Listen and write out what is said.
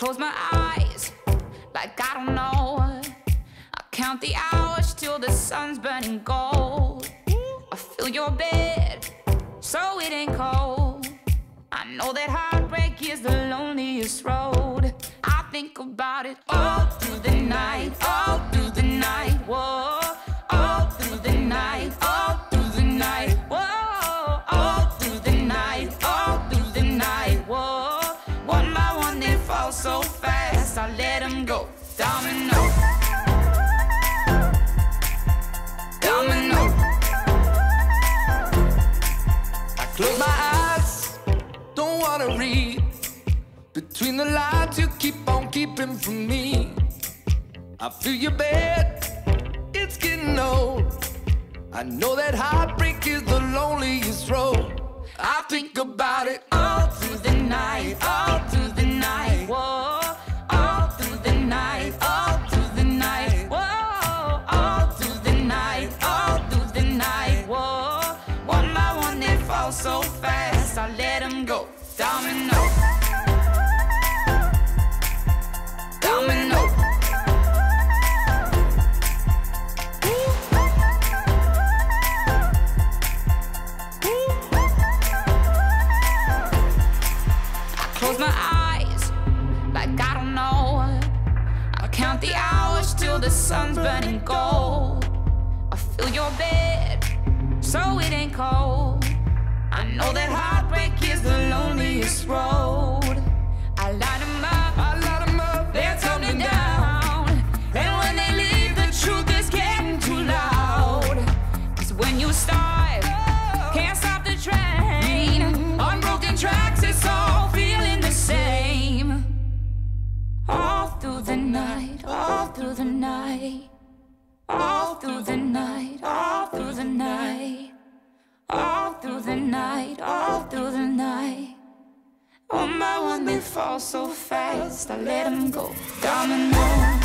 close my eyes like I don't know. I count the hours till the sun's burning gold. I feel your bed, so it ain't cold. I know that heartbreak is the loneliest road. I think about it all through the night, all fast. I let them go. Domino. Domino. I close my eyes, don't wanna read between the lines. You keep on keeping from me. I feel your bed, it's getting old. I know that heartbreak is the loneliest road. I think about it all through the so fast. I let them go. Domino. Domino. close my eyes like I don't know. I count the hours till the sun's burning gold. I know that heartbreak is the loneliest road. I light 'em up, I light 'em up, they're tumbling down. And when they leave, the truth is getting too loud. Cause when you start, can't stop the train. On broken tracks, it's all feeling the same. All through the night, all through the night. All through the night, all through the night. All through the night, They fall so fast, I let them go. Domino.